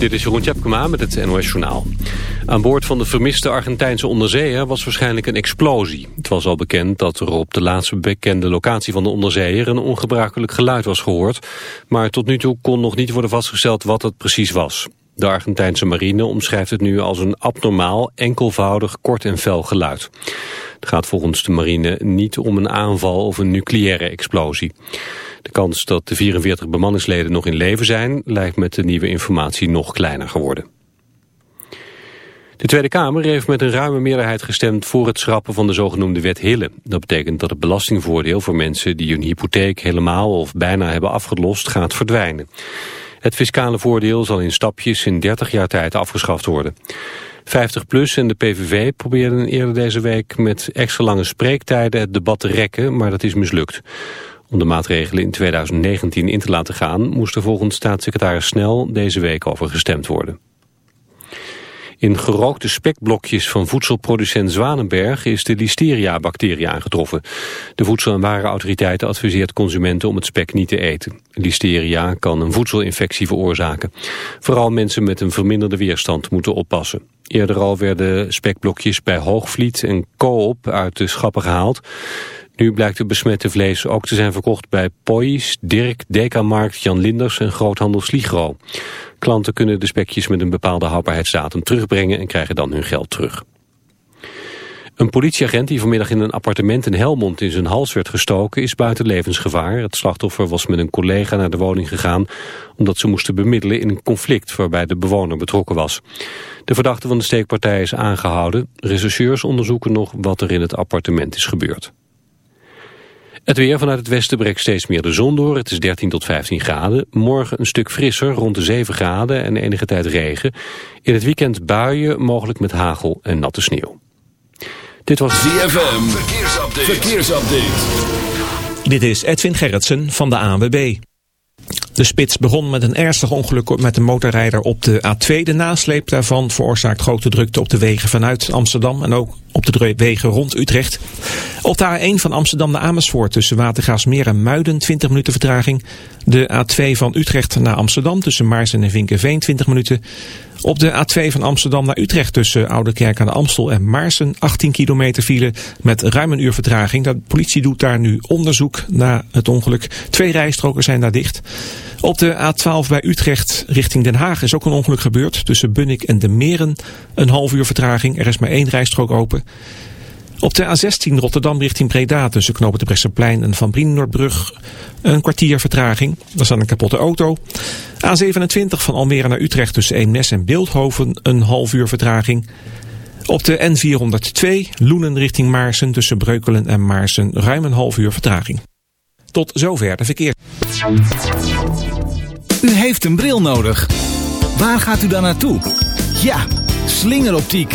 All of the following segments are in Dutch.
Dit is Jeroen Tjepkema met het NOS Journaal. Aan boord van de vermiste Argentijnse onderzeeër was waarschijnlijk een explosie. Het was al bekend dat er op de laatste bekende locatie van de onderzeeër een ongebruikelijk geluid was gehoord. Maar tot nu toe kon nog niet worden vastgesteld wat het precies was. De Argentijnse marine omschrijft het nu als een abnormaal, enkelvoudig, kort en fel geluid. Het gaat volgens de marine niet om een aanval of een nucleaire explosie. De kans dat de 44 bemanningsleden nog in leven zijn... lijkt met de nieuwe informatie nog kleiner geworden. De Tweede Kamer heeft met een ruime meerderheid gestemd voor het schrappen van de zogenoemde wet Hille. Dat betekent dat het belastingvoordeel voor mensen die hun hypotheek helemaal of bijna hebben afgelost gaat verdwijnen. Het fiscale voordeel zal in stapjes in 30 jaar tijd afgeschaft worden. 50PLUS en de PVV probeerden eerder deze week met extra lange spreektijden het debat te rekken, maar dat is mislukt. Om de maatregelen in 2019 in te laten gaan... moest er volgens staatssecretaris Snel deze week over gestemd worden. In gerookte spekblokjes van voedselproducent Zwanenberg is de listeria-bacterie aangetroffen. De Voedsel- en Warenautoriteit adviseert consumenten om het spek niet te eten. Listeria kan een voedselinfectie veroorzaken. Vooral mensen met een verminderde weerstand moeten oppassen. Eerder al werden spekblokjes bij Hoogvliet en Coop uit de schappen gehaald. Nu blijkt het besmette vlees ook te zijn verkocht bij Poys, Dirk, Dekamarkt, Jan Linders en groothandel Sligro. Klanten kunnen de spekjes met een bepaalde houdbaarheidsdatum terugbrengen en krijgen dan hun geld terug. Een politieagent die vanmiddag in een appartement in Helmond in zijn hals werd gestoken is buiten levensgevaar. Het slachtoffer was met een collega naar de woning gegaan omdat ze moesten bemiddelen in een conflict waarbij de bewoner betrokken was. De verdachte van de steekpartij is aangehouden. Rechercheurs onderzoeken nog wat er in het appartement is gebeurd. Het weer vanuit het westen breekt steeds meer de zon door. Het is 13 tot 15 graden. Morgen een stuk frisser, rond de 7 graden en enige tijd regen. In het weekend buien, mogelijk met hagel en natte sneeuw. Dit was ZFM. Verkeersupdate. Verkeersupdate. Dit is Edwin Gerritsen van de ANWB. De spits begon met een ernstig ongeluk met een motorrijder op de A2. De nasleep daarvan veroorzaakt grote drukte op de wegen vanuit Amsterdam en ook op de wegen rond Utrecht. Op de A1 van Amsterdam naar Amersfoort tussen Watergaasmeer en Muiden 20 minuten vertraging. De A2 van Utrecht naar Amsterdam tussen Maarsen en Vinkenveen 20 minuten. Op de A2 van Amsterdam naar Utrecht tussen Oudekerk aan de Amstel en Maarsen 18 kilometer file met ruim een uur vertraging. De politie doet daar nu onderzoek na het ongeluk. Twee rijstroken zijn daar dicht. Op de A12 bij Utrecht richting Den Haag is ook een ongeluk gebeurd. Tussen Bunnik en de Meren een half uur vertraging. Er is maar één rijstrook open. Op de A16 Rotterdam richting Breda tussen knopen de Bresseplein en Van Brienenoordbrug een kwartier vertraging. Er staat een kapotte auto. A27 van Almere naar Utrecht tussen Eemnes en Beeldhoven een half uur vertraging. Op de N402 Loenen richting Maarsen tussen Breukelen en Maarsen ruim een half uur vertraging. Tot zover de verkeer. U heeft een bril nodig. Waar gaat u dan naartoe? Ja, slingeroptiek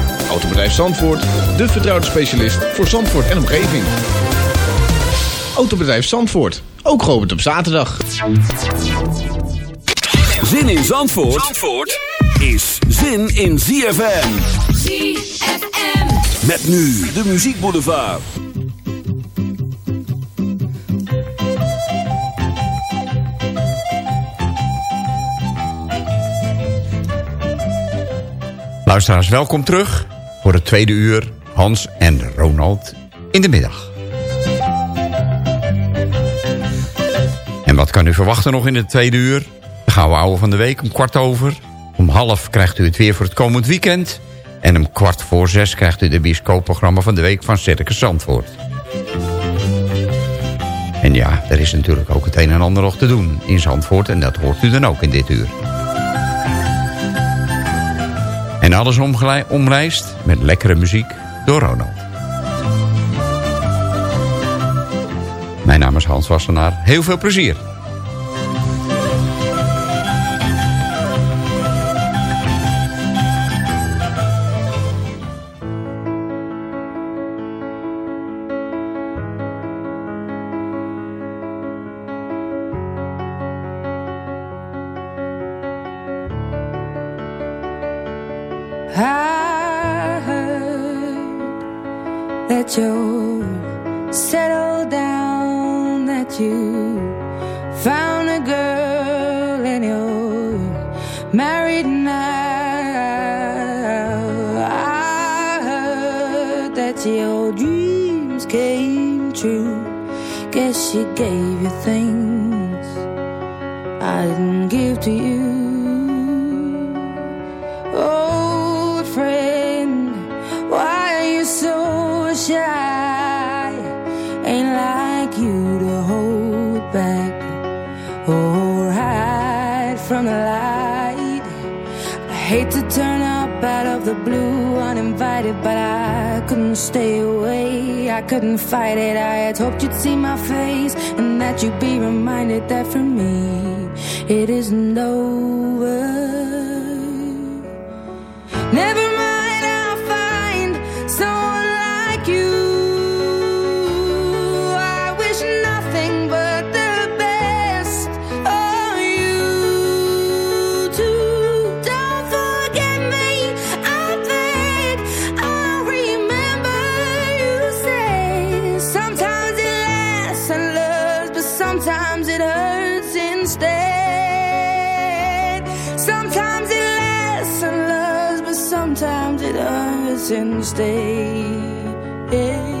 Autobedrijf Zandvoort, de vertrouwde specialist voor Zandvoort en omgeving. Autobedrijf Zandvoort, ook geopend op zaterdag. Zin in Zandvoort, Zandvoort is zin in ZFM. ZFM. Met nu de muziekboulevard. Luisteraars, welkom terug voor het tweede uur Hans en Ronald in de middag. En wat kan u verwachten nog in het tweede uur? De Gouden Ouwe van de Week om kwart over. Om half krijgt u het weer voor het komend weekend. En om kwart voor zes krijgt u de bioscoopprogramma van de week van Circus Zandvoort. En ja, er is natuurlijk ook het een en ander nog te doen in Zandvoort. En dat hoort u dan ook in dit uur. En alles omlijst met lekkere muziek door Ronald. Mijn naam is Hans Wassenaar. Heel veel plezier. fight it. Sometimes it lasts and loves, but sometimes it hurts and stays.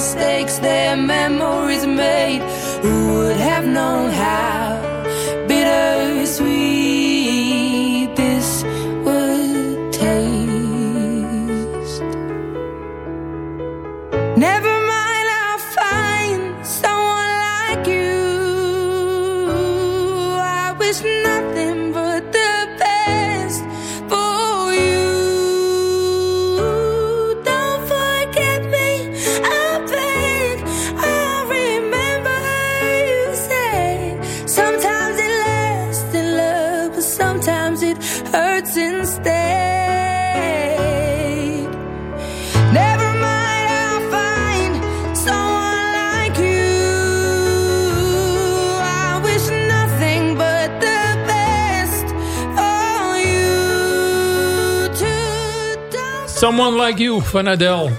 Mistakes, their memories made. Someone Like You van Adele.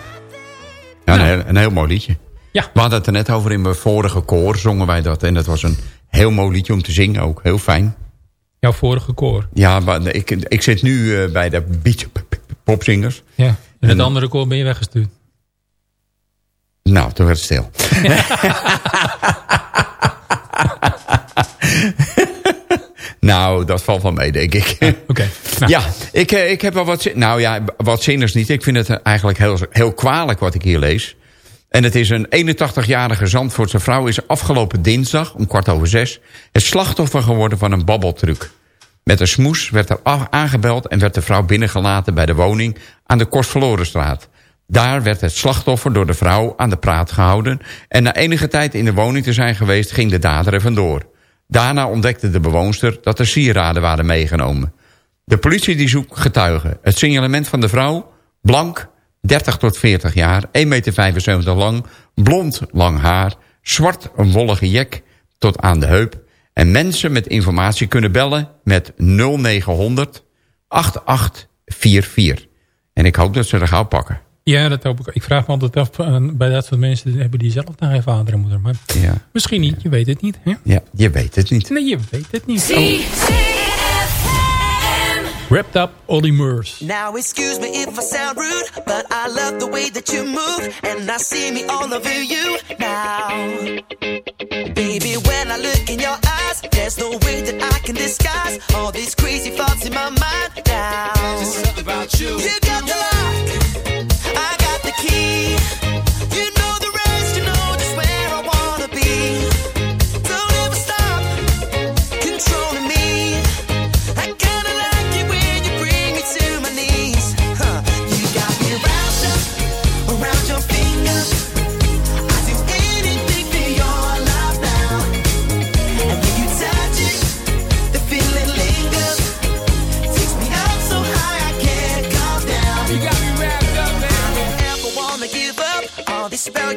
Ja, een, heel, een heel mooi liedje. Ja. We hadden het er net over in mijn vorige koor, zongen wij dat. En dat was een Heel mooi liedje om te zingen ook. Heel fijn. Jouw vorige koor. Ja, maar ik, ik zit nu eh, bij de beach popzingers. Ja. En het andere koor ben je weggestuurd. Nou, toen werd het stil. nou, dat valt wel mee, denk ik. Oké. Nou, Ja, ik, eh, ik heb wel wat... zin- Nou ja, wat zinners niet. Ik vind het eigenlijk heel, heel kwalijk wat ik hier lees. En het is een 81-jarige Zandvoortse vrouw... is afgelopen dinsdag, om kwart over zes... het slachtoffer geworden van een babbeltruc. Met een smoes werd er aangebeld... en werd de vrouw binnengelaten bij de woning... aan de Kostverlorenstraat. Daar werd het slachtoffer door de vrouw aan de praat gehouden... en na enige tijd in de woning te zijn geweest... ging de dader er vandoor. Daarna ontdekte de bewoonster dat er sieraden waren meegenomen. De politie die zoekt getuigen. Het signalement van de vrouw, blank, 30 tot 40 jaar, 1,75 meter lang, blond lang haar, zwart een wollige jek tot aan de heup. En mensen met informatie kunnen bellen met 0900 8844. En ik hoop dat ze er gauw pakken. Ja, dat hoop ik. Ik vraag me altijd af, eh, bij dat soort mensen hebben die zelf naar hun vader en moeder. Maar Ja, misschien niet, je weet het niet. Hè? ja je weet het niet. Nee, je weet het niet. Wrapped up Olly Murs. Now excuse me if I sound rude, but I love the way that you move, and I see me all over you now. Baby, when I look in your eyes, there's no way that I can disguise all these crazy thoughts in my mind now. Just something about you. You got the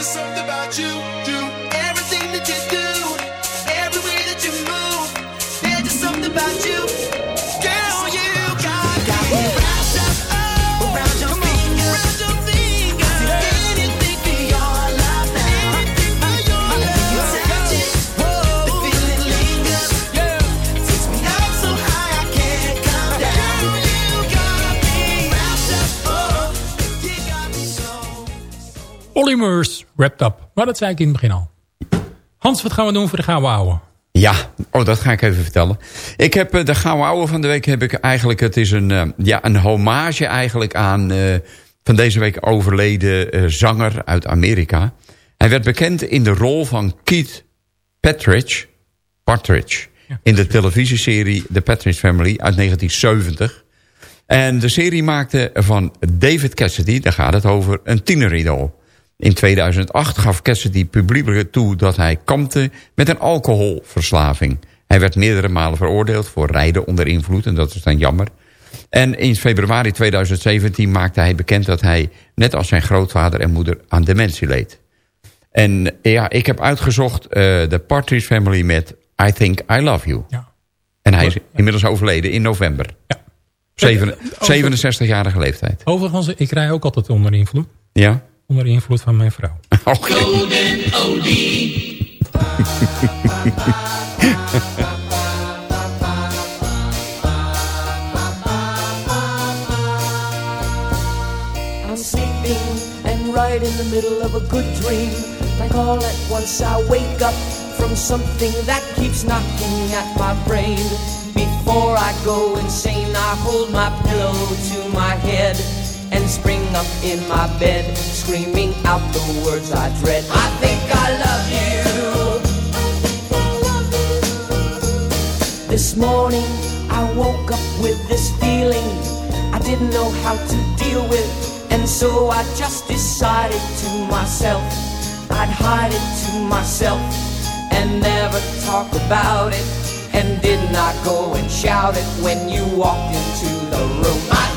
Just something about you. Olly Murs, Wrapped Up. Maar dat zei ik in het begin al. Hans, wat gaan we doen voor de gouden ouwe? Ja, oh, dat ga ik even vertellen. Ik heb eh, de gouden ouwe van de week heb ik eigenlijk... het is een, eh, ja, een hommage eigenlijk aan... eh, van deze week overleden zanger uit Amerika. Hij werd bekend in de rol van Keith Partridge... Partridge in de televisieserie The Partridge Family uit 1970. En de serie maakte van David Cassidy, daar gaat het over, een tieneridool. In 2008 gaf Cassidy publiekelijk toe dat hij kampte met een alcoholverslaving. Hij werd meerdere malen veroordeeld voor rijden onder invloed en dat is dan jammer. En in februari 2017 maakte hij bekend dat hij, net als zijn grootvader en moeder, aan dementie leed. En ja, ik heb uitgezocht eh, de Partridge Family met I Think I Love You. Ja. En hij is inmiddels overleden in november. Ja. Zeven- Over- 67-jarige leeftijd. Overigens, ik rij ook altijd onder invloed. Ja? Onder invloed van mijn vrouw. Oké. I'm sleeping and right in the middle of a good dream. Like all at once I wake up from something that keeps knocking at my brain. Before I go insane, I hold my pillow to my head and spring up in my bed, screaming out the words I dread. I think I love you. This morning I woke up with this feeling I didn't know how to deal with, and so I just decided to myself I'd hide it to myself and never talk about it, and did not go and shout it when you walked into the room. I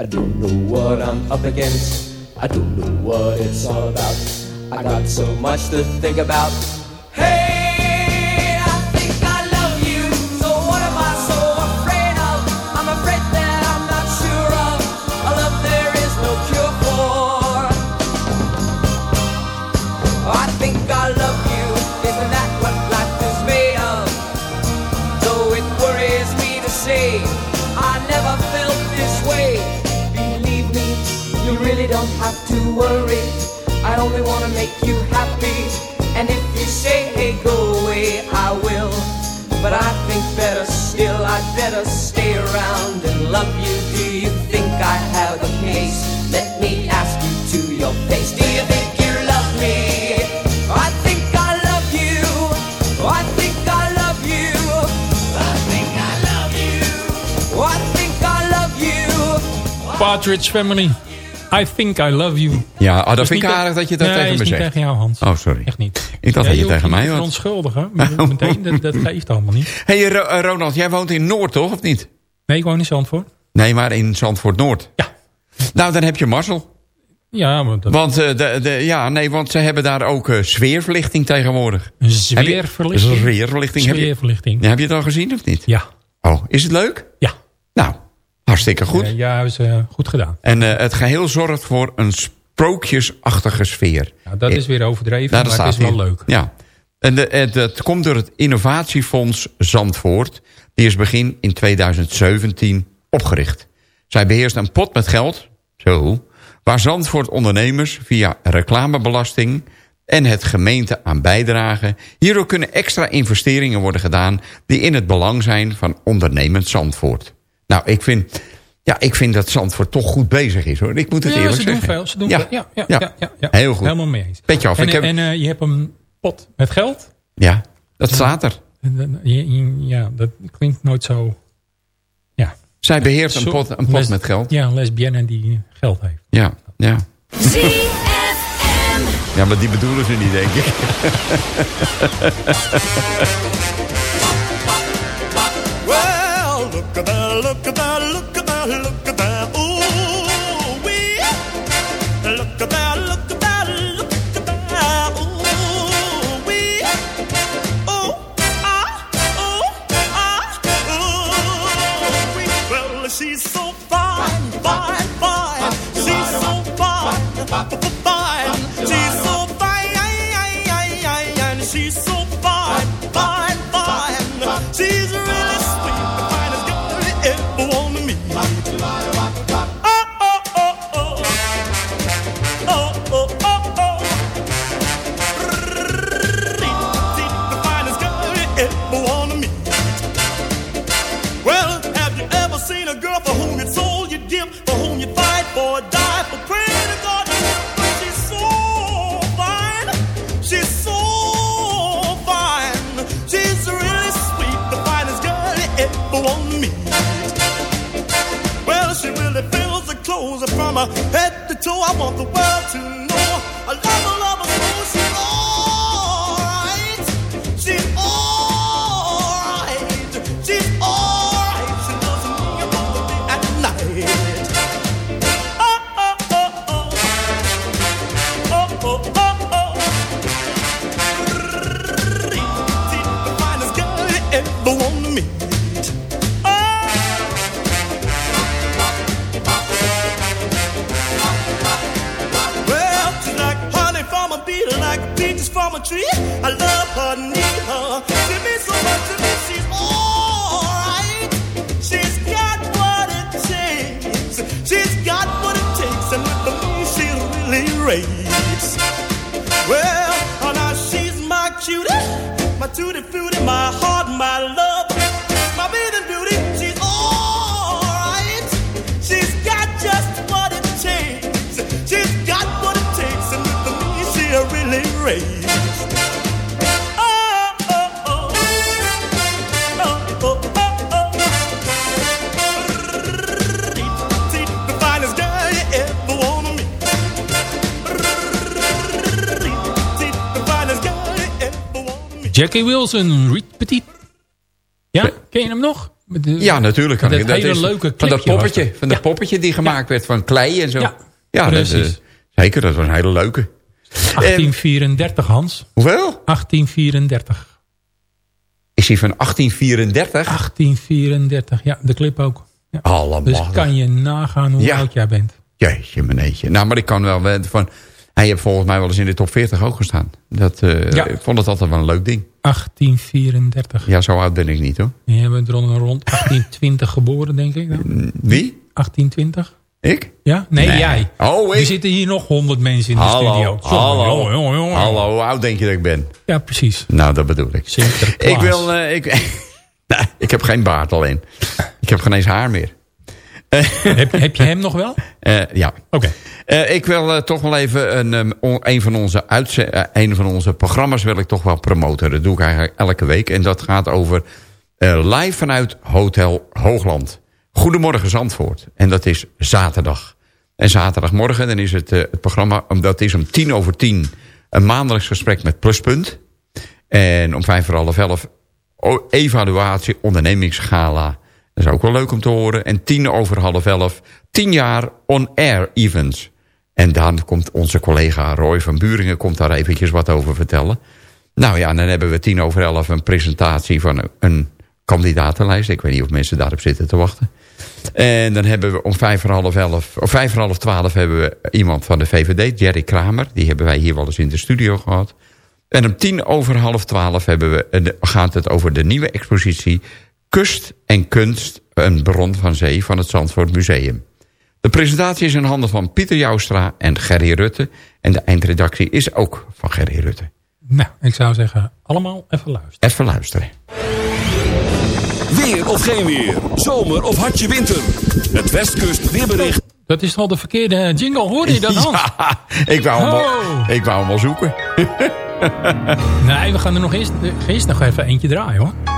I don't know what I'm up against. I don't know what it's all about. I got so much to think about. Worry. I only want to make you happy. And if you say, hey, go away, I will. But I think better still, I'd better stay around and love you. Do you think I have a case? Let me ask you to your face. Do you think you love me? I think I love you. I think I love you. I think I love you. I think I love you. Partridge Family. I think I love you. Ja, oh, dat Is vind ik niet aardig dat je dat nee, tegen me niet zegt. tegen jou, Hans. Oh, sorry. Echt niet. Ik dacht Ja, dat je tegen mij niet was. verontschuldigen. Meteen, dat, dat geeft allemaal niet. hey, Ro- eh, Ronald, jij woont in Noord, toch? Of niet? Nee, ik woon in Zandvoort. Nee, maar in Zandvoort Noord. Ja. Nou, dan heb je mazzel. Ja, maar dat... Want, eh, de, de, ja, nee, want ze hebben daar ook eh, sfeerverlichting tegenwoordig. Je- sfeerverlichting? Sfeerverlichting. Heb je, Sfeerverlichting. heb je het al gezien of niet? Ja. Oh, is het leuk? Ja. Nou, hartstikke goed. Eh, ja, is eh, goed gedaan. En eh, het geheel zorgt voor een sprookjesachtige sfeer. Ja, dat is weer overdreven, Nou, dat maar het is wel leuk. Ja. En de, het komt door het Innovatiefonds Zandvoort. Die is begin in 2017 opgericht. Zij beheerst een pot met geld, zo, waar Zandvoort ondernemers via reclamebelasting en het gemeente aan bijdragen. Hierdoor kunnen extra investeringen worden gedaan die in het belang zijn van ondernemend Zandvoort. Nou, ik vind, ja, ik vind dat Zandvoort toch goed bezig is hoor. Ik moet het Ja, eerlijk ze doen zeggen. veel. Ze doen ja. veel. Ja, ja, Ja. ja. Ja, ja. Heel goed. Helemaal mee eens. Petje af. En, ik heb, en eh, je hebt een pot met geld. ja, dat staat er. Ja, dat klinkt nooit zo... Ja. Zij beheert een pot, een pot les- met geld. Ja, een lesbienne die geld heeft. Ja, ja. Ja, maar die bedoelen ze niet, denk ik. look at that, look at that, look at that, from head to toe. I want the world to know. I love Wilson, Reed Petit. Ja, ken je hem nog? De- Ja, natuurlijk. kan ik. dat hele is leuke van dat poppetje, van dat poppetje die gemaakt werd van klei en zo. Ja, ja dat, precies. zeker, dat was een hele leuke. 1834, Hans. Hoeveel? 1834. Is hij van 1834? 1834, ja, de clip ook. Ja. Allemaal. Dus kan je nagaan hoe oud jij bent. Jeetje, meneetje. Nou, maar ik kan wel van... Hij heeft volgens mij wel eens in de top 40 ook gestaan. Dat, eh. Ik vond het altijd wel een leuk ding. 1834. Ja, zo oud ben ik niet hoor. Je bent rond, rond 1820 geboren, denk ik. dan? Wie? 1820? Ik? Ja? Nee, Nee. jij. Oh, ik? Er zitten hier nog 100 mensen in de Hallo, studio. Jongen, hallo. jongen, jongen, jongen. Hallo, hoe oud denk je dat ik ben? Ja, precies. Nou, dat bedoel ik. Ik wil... eh, ik, Nee, ik heb geen baard alleen. Ik heb geen eens haar meer. heb, heb je hem nog wel? Eh, ja. Oké. Eh, ik wil eh, toch wel even een, um, on- een, van onze een van onze programma's wil ik toch wel promoten. Dat doe ik eigenlijk elke week. En dat gaat over live vanuit Hotel Hoogland. Goedemorgen Zandvoort. En dat is zaterdag. En zaterdagmorgen dan is het, het programma, dat is om tien over tien... een maandelijks gesprek met Pluspunt. En om vijf voor half elf evaluatie ondernemingsgala. Dat is ook wel leuk om te horen. En tien over half elf, tien jaar on-air events. En dan komt onze collega Roy van Buringen komt daar eventjes wat over vertellen. Nou ja, dan hebben we tien over elf een presentatie van een, kandidatenlijst. Ik weet niet of mensen daarop zitten te wachten. En dan hebben we om vijf voor half elf, of vijf voor half twaalf hebben we iemand van de VVD, Jerry Kramer. Die hebben wij hier wel eens in de studio gehad. En om tien over half twaalf hebben we, gaat het over de nieuwe expositie... Kust en Kunst, een bron van zee van het Zandvoort Museum. De presentatie is in handen van Pieter Joustra en Gerry Rutte. En de eindredactie is ook van Gerry Rutte. Nou, ik zou zeggen, allemaal even luisteren. Even luisteren. Weer of geen weer. Zomer of hartje winter. Het Westkust weerbericht. Dat is al de verkeerde jingle, hoor je dat, Hans? Ja, ik wou hem, al, ik wou hem al zoeken. Nee, we gaan er nog eerst, eerst nog even eentje draaien, hoor.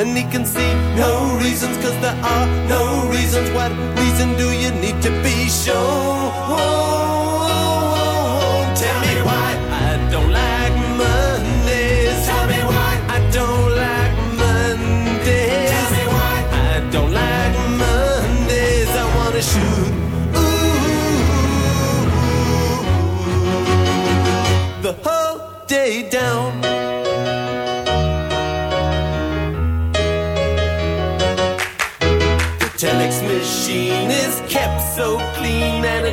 And he can see no reasons, cause there are no reasons. What reason do you need to be shown?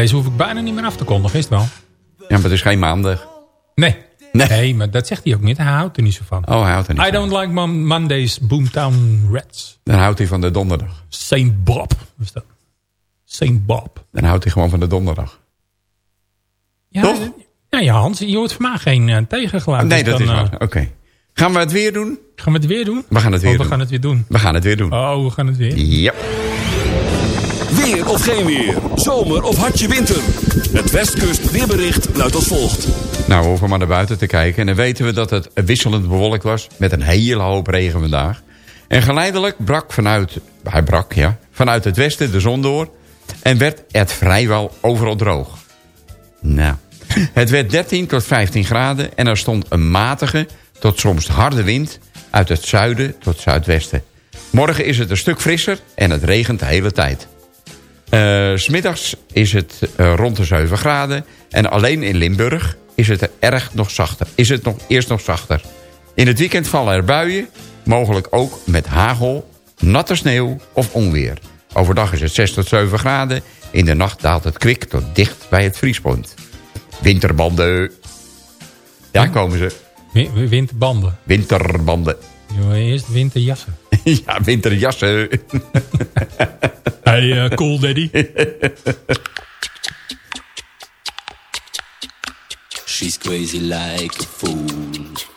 Deze hoef ik bijna niet meer af te kondigen, is het wel? Ja, maar het is geen maandag. Nee. Nee. maar dat zegt hij ook niet. Hij houdt er niet zo van. Oh, hij houdt er niet I don't like Mon- Mondays, Boomtown Rats. Dan houdt hij van de donderdag. Saint Bob. Wat is dat? Saint Bob. Dan houdt hij gewoon van de donderdag. Ja, Toch? Ja, ja, Hans, je hoort van mij geen eh, tegengeluid. nee, Dus dat is waar. eh, Oké. Gaan we het weer doen? Gaan we het weer doen? We gaan het weer Oh, we doen. gaan het weer doen. We gaan het weer doen. Oh, we gaan het weer. Ja. Weer of geen weer. Zomer of hartje winter. Het Westkust weerbericht luidt als volgt. Nou, we hoeven maar naar buiten te kijken. En dan weten we dat het wisselend bewolkt was. Met een hele hoop regen vandaag. En geleidelijk brak vanuit, hij brak ja, vanuit het westen de zon door. En werd het vrijwel overal droog. Nou, het werd 13 tot 15 graden. En er stond een matige tot soms harde wind uit het zuiden tot zuidwesten. Morgen is het een stuk frisser en het regent de hele tijd. Eh, 's Smiddags is het eh, rond de 7 graden. En alleen in Limburg is het er erg nog zachter. Is het nog, eerst nog zachter. In het weekend vallen er buien. Mogelijk ook met hagel, natte sneeuw of onweer. Overdag is het 6 tot 7 graden. In de nacht daalt het kwik tot dicht bij het vriespunt. Winterbanden. Daar komen ze. Wi- wi- Winterbanden. Winterbanden. Eerst winterjassen. ja, winterjassen. Hey, eh, cool daddy. She's crazy like a fool.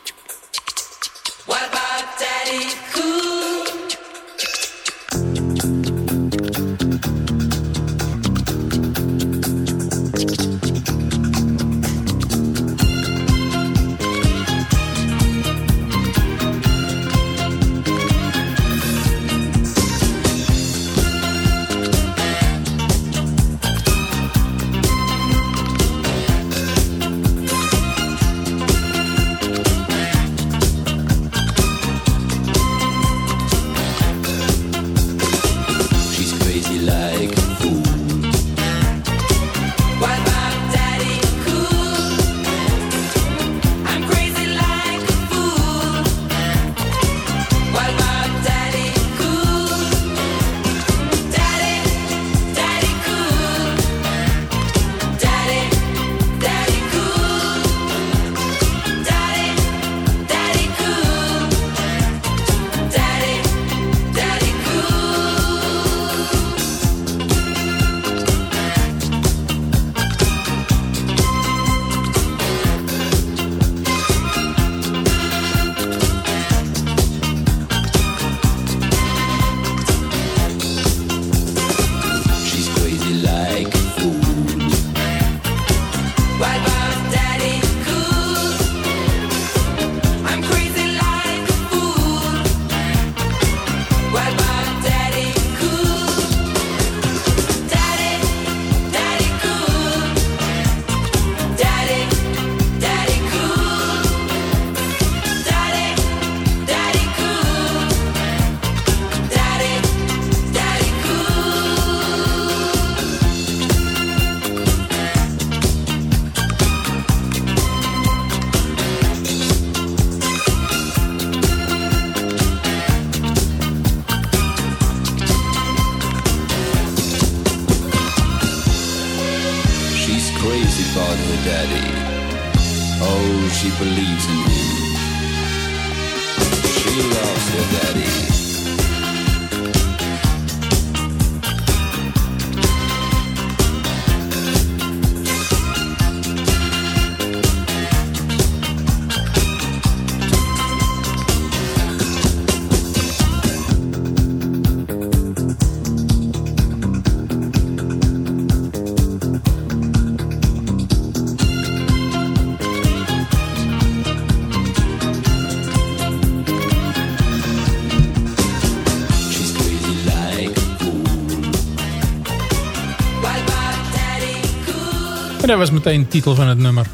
En dat was meteen de titel van het nummer.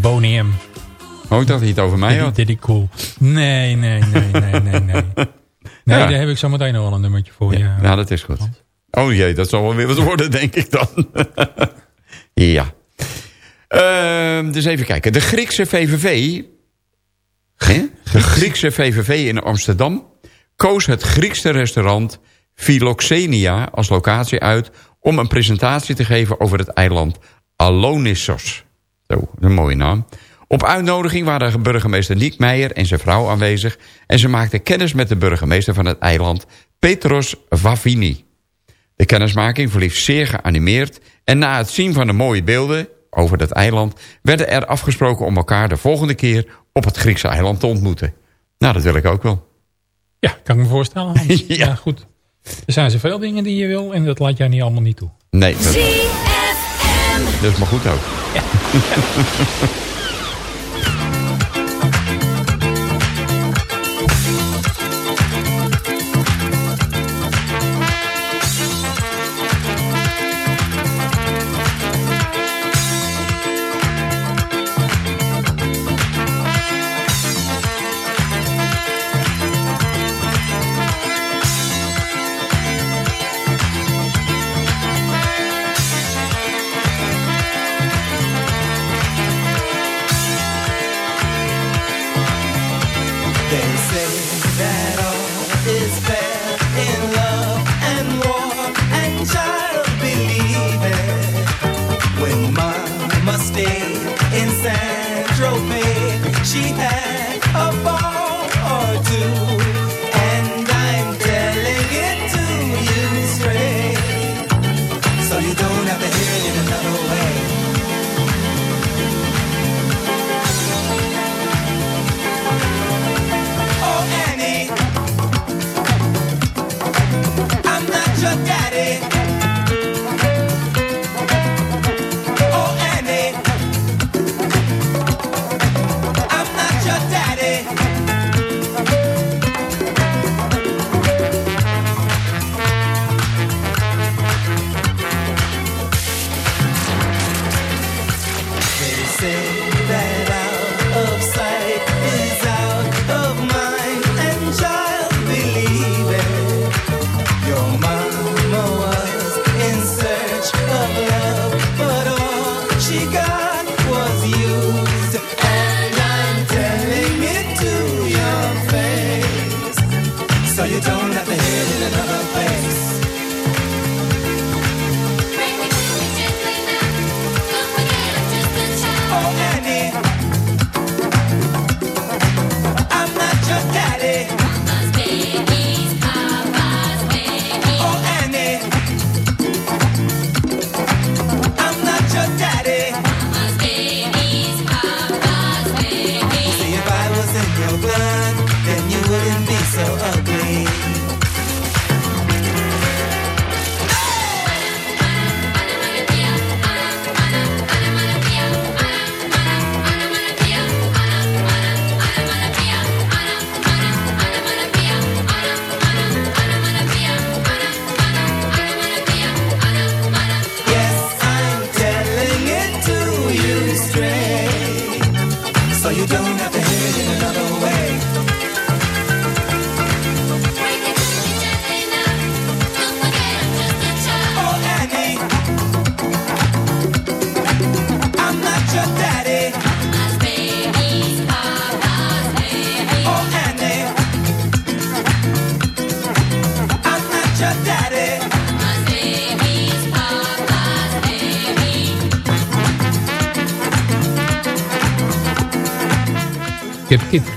Boney M. Oh, ik dacht hij het over mij had. Diddy Cool. Nee, nee, nee, nee, nee, nee. Nee, Ja. daar heb ik zo meteen nog wel een nummertje voor je. Ja, dat is goed. Oh jee, dat zal wel weer wat worden, denk ik dan. ja. Ehm, dus even kijken. De Griekse VVV... Hè? De Griekse VVV in Amsterdam... koos het Griekse restaurant Philoxenia als locatie uit... om een presentatie te geven over het eiland Alonissos. Zo, een mooie naam. Op uitnodiging waren burgemeester Niek Meijer en zijn vrouw aanwezig... en ze maakten kennis met de burgemeester van het eiland Petros Vavini. De kennismaking verliep zeer geanimeerd... en na het zien van de mooie beelden over dat eiland... werden er afgesproken om elkaar de volgende keer op het Griekse eiland te ontmoeten. Nou, dat wil ik ook wel. Ja, kan ik me voorstellen. Ja. goed. Er zijn zoveel dingen die je wil en dat laat jij niet allemaal niet toe. Nee, dat, dat is maar goed ook. then you wouldn't be so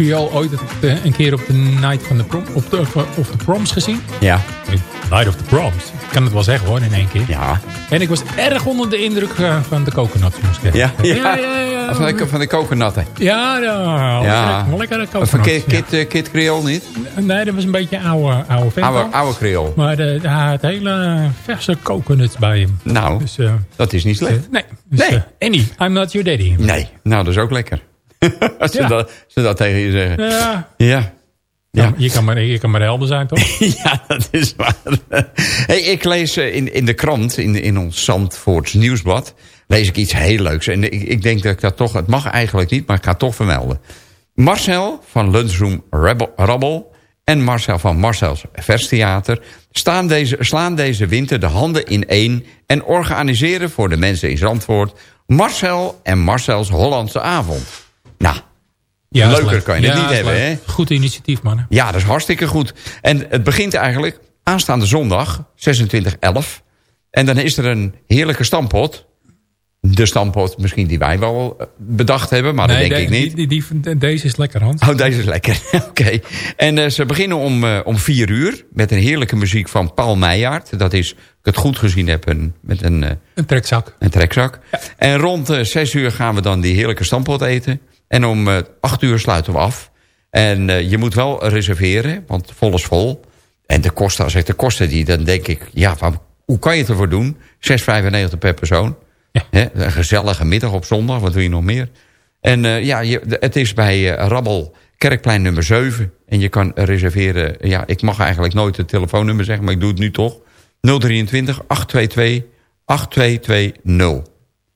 Creole ooit op de- een keer op de Night van de Prom, op de, of de Proms gezien. Ja. Night of the Proms. Ik kan het wel zeggen hoor, in één keer. Ja. En ik was erg onder de indruk eh, van de coconuts, moest ik Ja, zeggen. ja. ja, ja. ja. Van de, van de kokernatten. Ja, ja, Ja. lekker, lekkere Van coconuts. Kid, eh, Kid Creole niet? Nee, dat was een beetje oude, oude vent. Oude, al. oude Creole. Maar de, hij had hele verse coconuts bij hem. Nou, Dus, eh, dat is niet slecht. nee. Dus, Nee. eh, Annie, I'm not your daddy. Nee, nou dat is ook lekker. Als ze, Ja. dat, ze dat tegen je zeggen. Ja. Ja. Ja. Je, kan maar, je kan maar de helder zijn, toch? Ja, dat is waar. Hey, ik lees eh, in, in de krant, in, in ons Zandvoorts nieuwsblad... lees ik iets heel leuks. En ik, ik denk dat ik dat toch... Het mag eigenlijk niet, maar ik ga het toch vermelden. Marcel van Lunchroom Rabbel... en Marcel van Marcel's Verstheater... Staan deze, slaan deze winter de handen in één... en organiseren voor de mensen in Zandvoort... Marcel en Marcel's Hollandse Avond. Nou, Ja, leuker leuk. kan je het niet hebben, hè? Goed initiatief, man. Ja, dat is hartstikke goed. En het begint eigenlijk aanstaande zondag, 26-11. En dan is er een heerlijke stampot. De stampot misschien die wij wel eh, bedacht hebben, maar Nee, dat denk de- ik niet. Die, die, die- deze is lekker, Hans. Oh, deze is lekker. Oké. En eh, ze beginnen om, eh, om vier uur met een heerlijke muziek van Paul Meijaard. Dat is, ik het goed gezien heb, een, met een, Een trekzak. een trekzak. En rond zes uur gaan we dan die heerlijke stampot eten. En om eh, acht uur sluiten we af. En eh, je moet wel reserveren, want vol is vol. En de kosten, als ik de kosten die, dan denk ik... ja, waar- hoe kan je het ervoor doen? 6,95 per persoon. Een gezellige middag op zondag, wat doe je nog meer? En eh, ja, je, het is bij Rabbel Kerkplein nummer 7. En je kan reserveren... ja, ik mag eigenlijk nooit het telefoonnummer zeggen... maar ik doe het nu toch. 023 822 8220.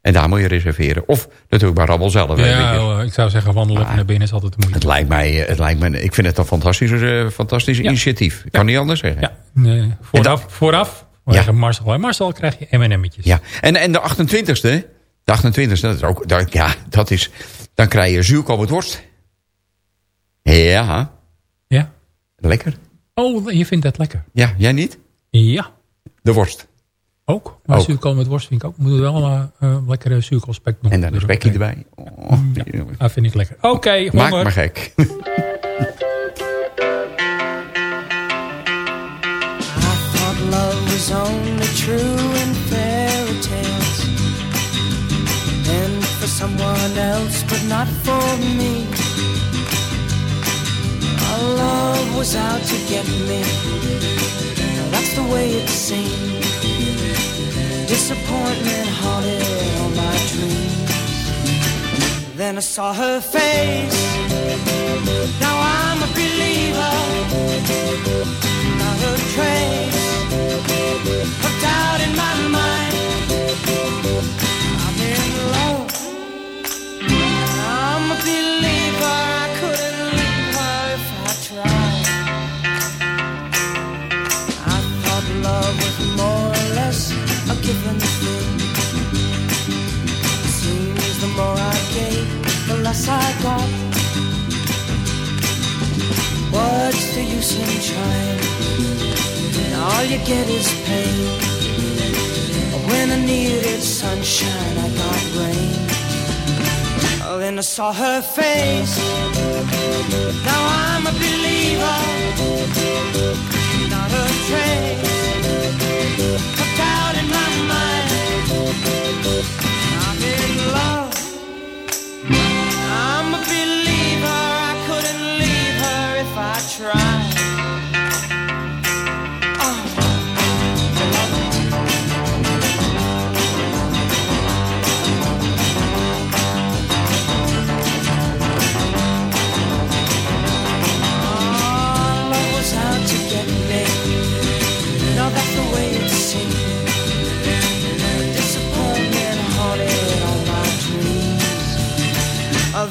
En daar moet je reserveren. Of natuurlijk bij Rabbel zelf. Ja, eh, ik zou zeggen wandelen even naar binnen is altijd de moeite. Het lijkt mij, eh, het lijkt mij ik vind het een fantastisch, eh, fantastisch initiatief. Ik kan niet anders zeggen. Ja, nee, vooraf, vooraf ja. Marcel. En Marcel krijg je M&M'tjes. Ja. En, en de 28e, de 28e, dat is ook, dat, ja, dat is, dan krijg je zuurkool met worst. Ja. Ja. Lekker. Oh, je vindt dat lekker? Ja, jij niet? Ja. De worst. Ook. Maar Ook. zuurkool met worst vind ik ook. Moet er wel eh, eh, lekkere zuurkoolspek nog. En dan een spekje erbij. Oh, Ja, dat vind ik lekker. Oké, Maak honger. maar gek. I thought love was only true in fairy tales and for someone else, but not for me. Our love was out to get me. That's the way it seemed. Disappointment haunted all my dreams. Then I saw her face. Now I'm a believer not a trace of doubt in my mind. Got. What's the use in trying? All you get is pain. When I needed sunshine, I got rain. Oh, then I saw her face. Now I'm a believer, not a trace of doubt in my mind. I'm a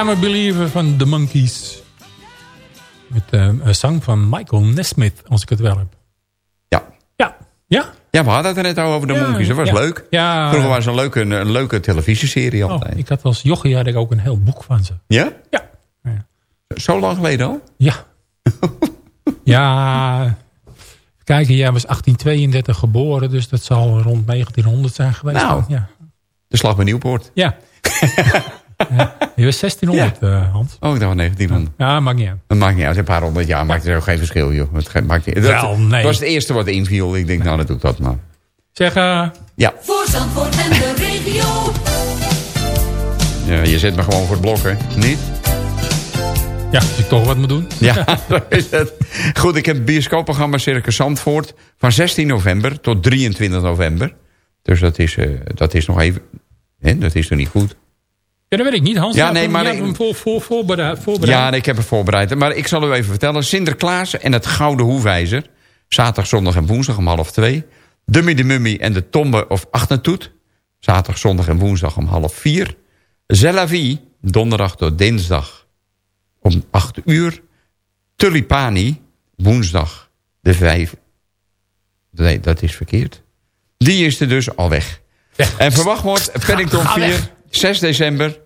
I'm a Believer van The Monkeys. Met eh, een zang van Michael Nesmith, als ik het wel heb. Ja. Ja. Ja? Ja, we hadden het er net over de Ja, Monkeys. Dat was ja. leuk. Ja. Vroeger was het een leuke, een leuke televisieserie Oh, altijd. ik had als jochie had ik ook een heel boek van ze. Ja? Ja. Zo lang geleden al? Ja. ja. Kijk, jij was 1832 geboren, dus dat zal rond 1900 zijn geweest. Nou. Ja. De slag bij Nieuwpoort. Ja. ja. Je was 1600, eh, Hans. Oh, dat was 1900. Ja, maakt niet uit. Dat maakt niet uit. Een paar honderd jaar maakt er ook geen verschil, joh. Het ge- maakt niet, dat, Wel, nee. dat was het eerste wat inviel. Ik denk, nou, dat doe ik dat maar. Zeg, eh, Ja. Voor Zandvoort en de regio. ja, je zet me gewoon voor het blok, hè? Niet? ja, als ik toch wat moet doen. Ja, zo is het. Goed, ik heb het bioscoopprogramma Circus Zandvoort... van 16 november tot 23 november. Dus dat is, eh, dat is nog even... Hè, dat is nog niet goed. Ja, dat weet ik niet, Hans. Ja, nee, maar hem- hem voor, voor, voorbereid. voorbereid. Ja, nee, ik heb het voorbereid. Maar ik zal u even vertellen. Sinterklaas en het Gouden Hoefijzer. Zaterdag, zondag en woensdag om half twee. Dummy de Mummy en de Tombe of Achtertoet. Zaterdag, zondag en woensdag om half vier. Zelavie, donderdag tot dinsdag om acht uur. Tulipani, woensdag de vijf. Nee, dat is verkeerd. Die is er dus al weg. En verwacht wordt Paddington Ga 4, weg. 6 december.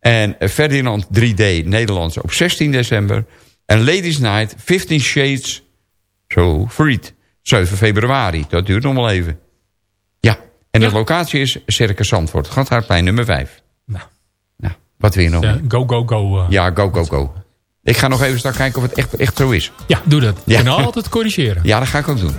En Ferdinand 3D Nederlands op 16 december. En Ladies Night 15 Shades zo Freed 7 februari. Dat duurt nog wel even. Ja, en de locatie is Circus Zandvoort. Gathaardplein nummer 5. Nou. Nou, wat wil je nog? Go, go, go. eh. Ja, go, go, go. Ik ga nog even straks kijken of het echt, echt zo is. Ja, doe dat. Je Ja. kan altijd corrigeren. Ja, dat ga ik ook doen.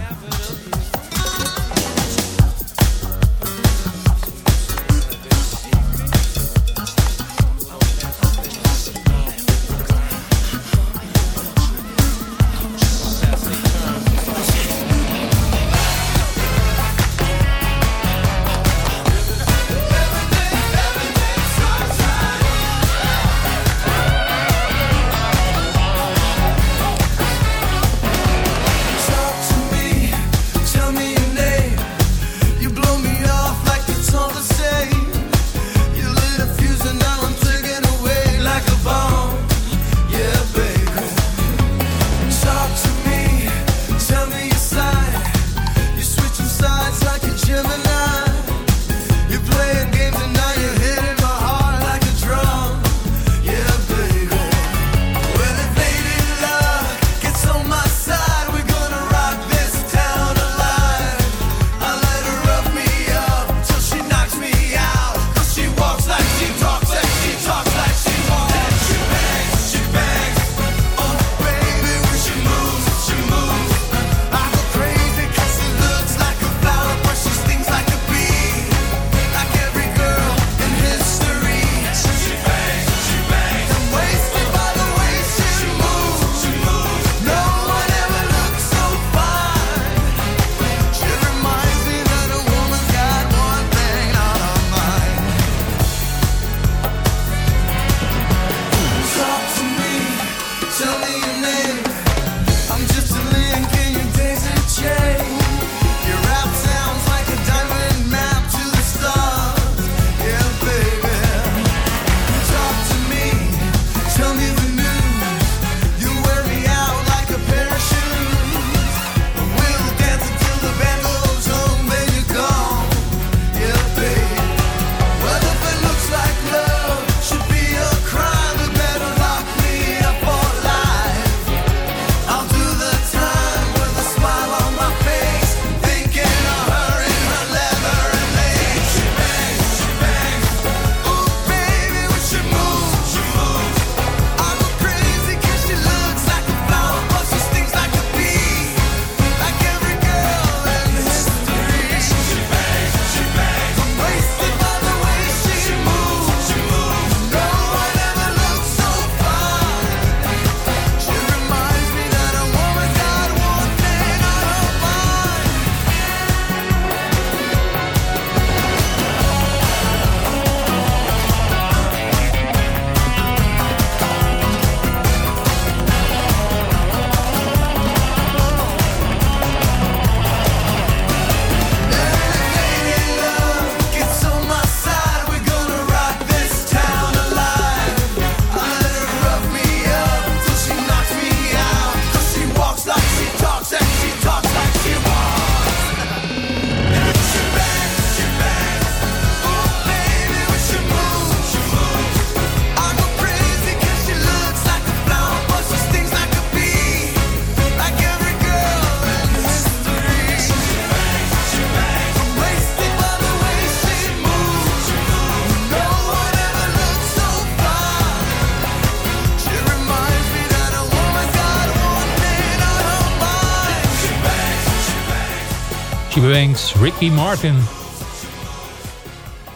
Chiba Banks, Ricky Martin.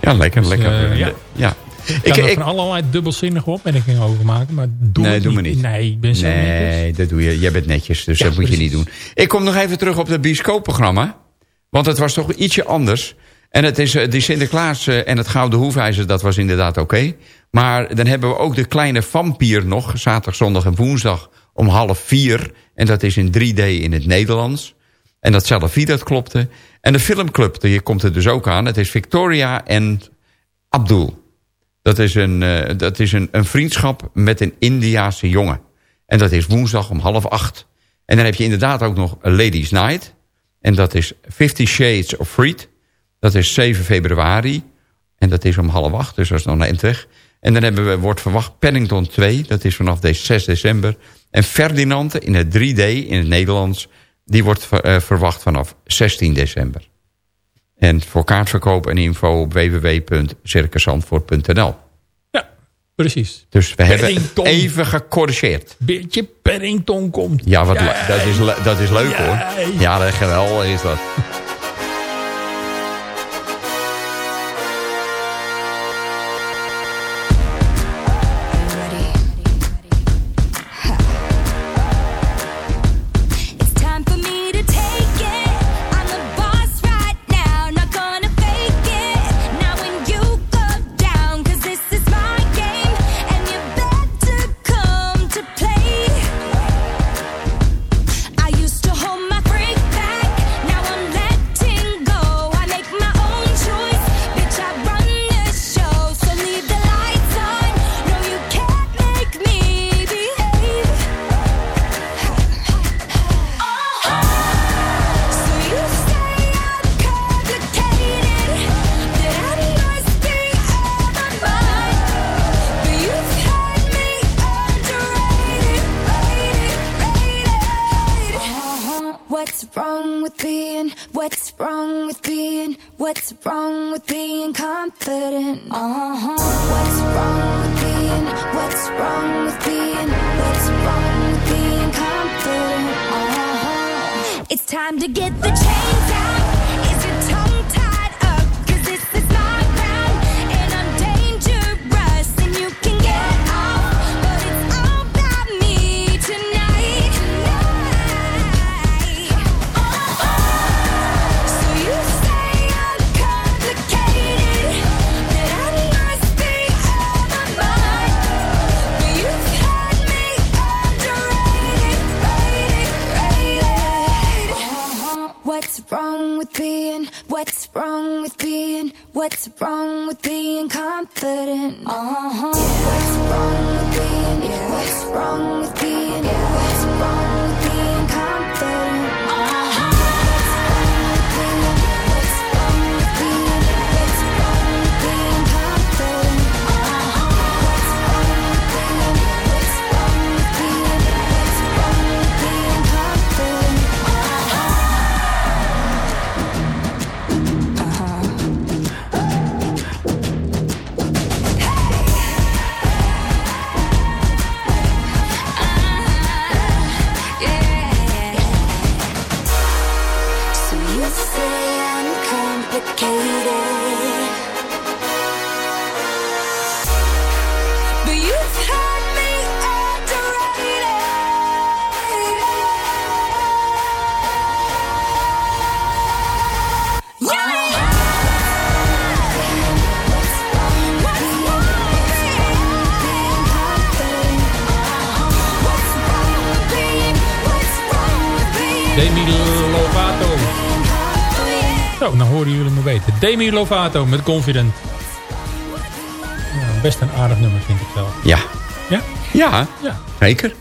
Ja, lekker, Dus, lekker. eh, ja. ja. Ik Ik, kan er ik, van allerlei dubbelzinnige opmerkingen over maken, maar doe nee, het doe niet. maar niet. Nee, ik ben zo netjes. Nee, dat doe je. Jij bent netjes, dus Ja, dat moet je niet doen. Ik kom nog even terug op het bioscoopprogramma. Want het was toch ietsje anders. En het is eh, die Sinterklaas eh, en het Gouden Hoefijzer, dat was inderdaad oké. Maar dan hebben we ook de kleine vampier nog. Zaterdag, zondag en woensdag om half vier. En dat is in 3D in het Nederlands. En dat Salafi, dat klopte. En de filmclub, hier komt het dus ook aan. Het is Victoria en Abdul. Dat is een, eh, dat is een, een vriendschap met een Indiaanse jongen. En dat is woensdag om half acht. En dan heb je inderdaad ook nog Ladies Night. En dat is Fifty Shades of Freed. Dat is 7 februari. En dat is om half acht, dus dat is nog eind weg. En dan hebben we, wordt verwacht Paddington 2. Dat is vanaf deze 6 december. En Ferdinand in het 3D in het Nederlands. Die wordt eh, verwacht vanaf 16 december. En voor kaartverkoop en info op www.circusandvoort.nl. Precies. Dus we hebben even gecorrigeerd. Beetje Paddington komt. Ja, wat, Ja. dat, is, dat is leuk Ja. hoor. Ja, dat is geweldig is dat. Weten. Demi Lovato met Confident. Ja, best een aardig nummer vind ik zelf. Ja. Ja? Ja, Ja. zeker.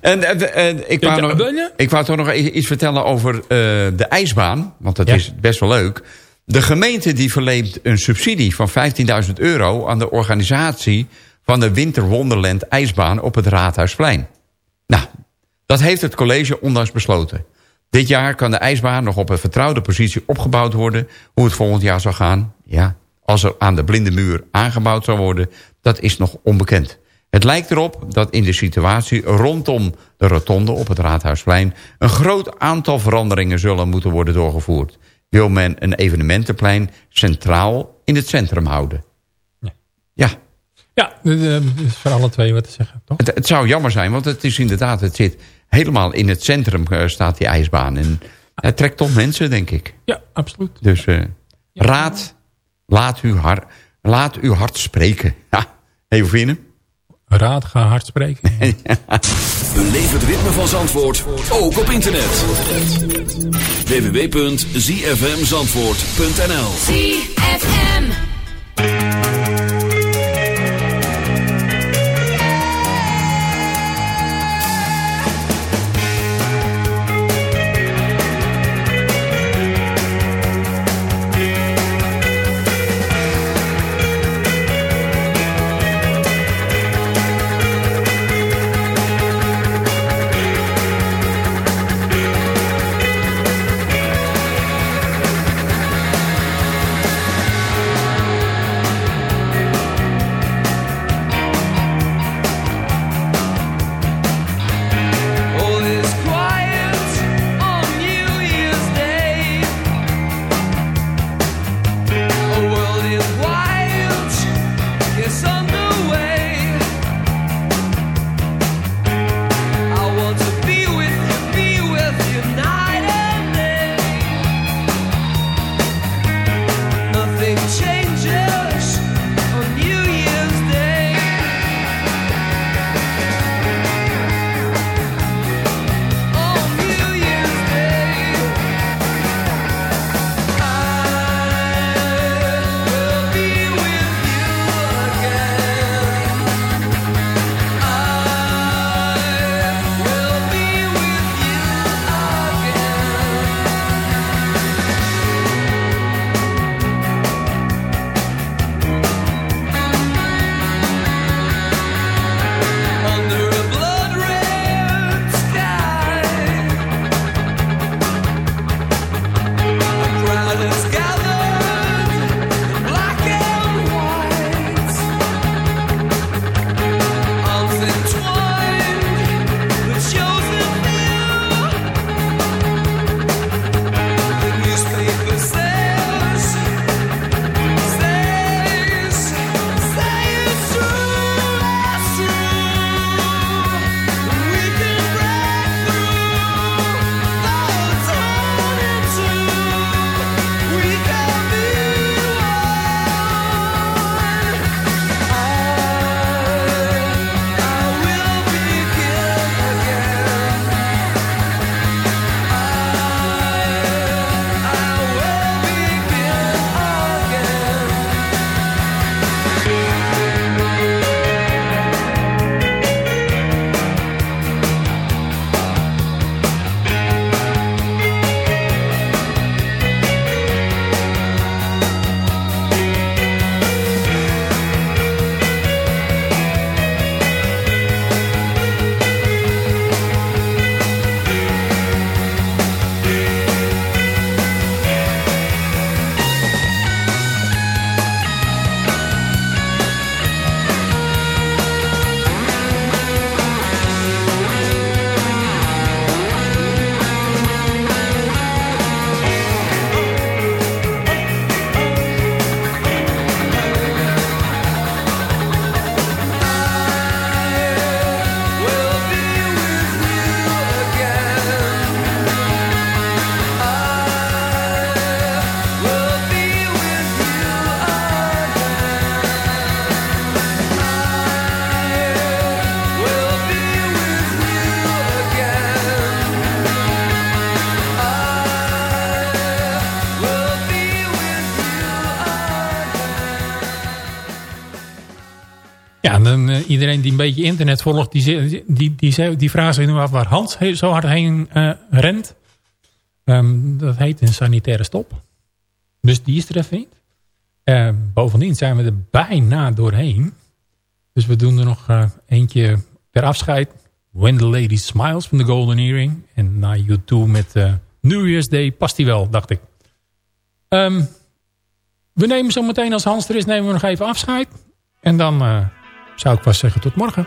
En, en, en ik, wou nog, ik wou toch nog i- iets vertellen over eh, de ijsbaan. Want dat Ja. is best wel leuk. De gemeente die verleent een subsidie van 15.000 euro... aan de organisatie van de Winter Wonderland ijsbaan op het Raadhuisplein. Nou, dat heeft het college ondanks besloten. Dit jaar kan de ijsbaan nog op een vertrouwde positie opgebouwd worden. Hoe het volgend jaar zal gaan, ja, als er aan de blinde muur aangebouwd zal worden... dat is nog onbekend. Het lijkt erop dat in de situatie rondom de rotonde op het Raadhuisplein... een groot aantal veranderingen zullen moeten worden doorgevoerd. wil men een evenementenplein centraal in het centrum houden. Ja, Ja, dat is voor alle twee wat te zeggen, toch? het, het zou jammer zijn, want het is inderdaad, het zit helemaal in het centrum eh, staat die ijsbaan. En het trekt toch mensen, denk ik. Ja, absoluut. Dus eh, raad, laat uw, hart, laat uw hart spreken. Ja, even vinden. Raad, ga hard spreken. Beleef het ritme van Zandvoort, ook op internet. www.zfmzandvoort.nl ZFM. Iedereen die een beetje internet volgt, die, die, die, die, zich nu af waar Hans zo hard heen eh, rent. Ehm, dat heet een sanitaire stop. Dus die is er even niet. Eh, bovendien zijn we er bijna doorheen. Dus we doen er nog eh, eentje ter afscheid. When the Lady Smiles van de Golden Earring. En na U2 met eh, New Year's Day past die wel, dacht ik. Ehm, we nemen zo meteen als Hans er is, nemen we nog even afscheid. En dan zou ik vast zeggen tot morgen.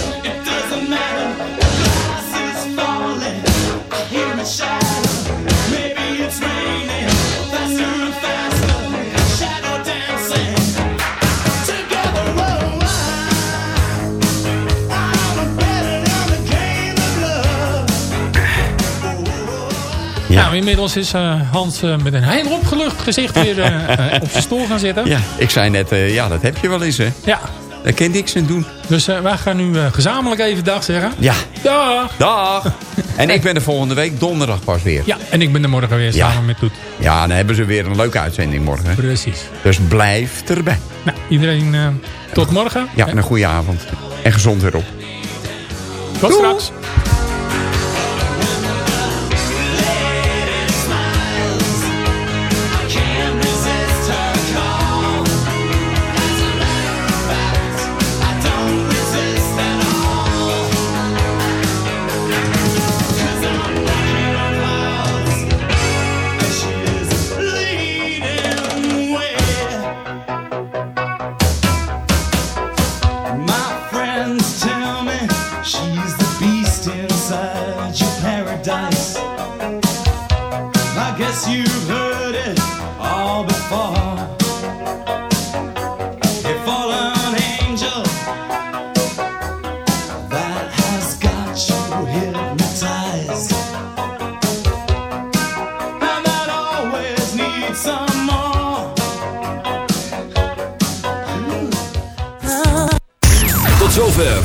Nou, inmiddels is eh, Hans eh, met een heel opgelucht gezicht weer eh, op zijn stoel gaan zitten. Ja, ik zei net, ja, dat heb je wel eens, hè? Ja. Daar kan niks aan doen. Dus wij gaan nu gezamenlijk even dag zeggen. Ja. Dag. Dag. En ik ben er volgende week donderdag pas weer. Ja, en ik ben er morgen weer Ja. samen met Toet. Ja, dan hebben ze weer een leuke uitzending morgen. Precies. Dus blijf erbij. Nou, iedereen tot morgen. Ja, en een goede avond. En gezond weer op. Tot straks.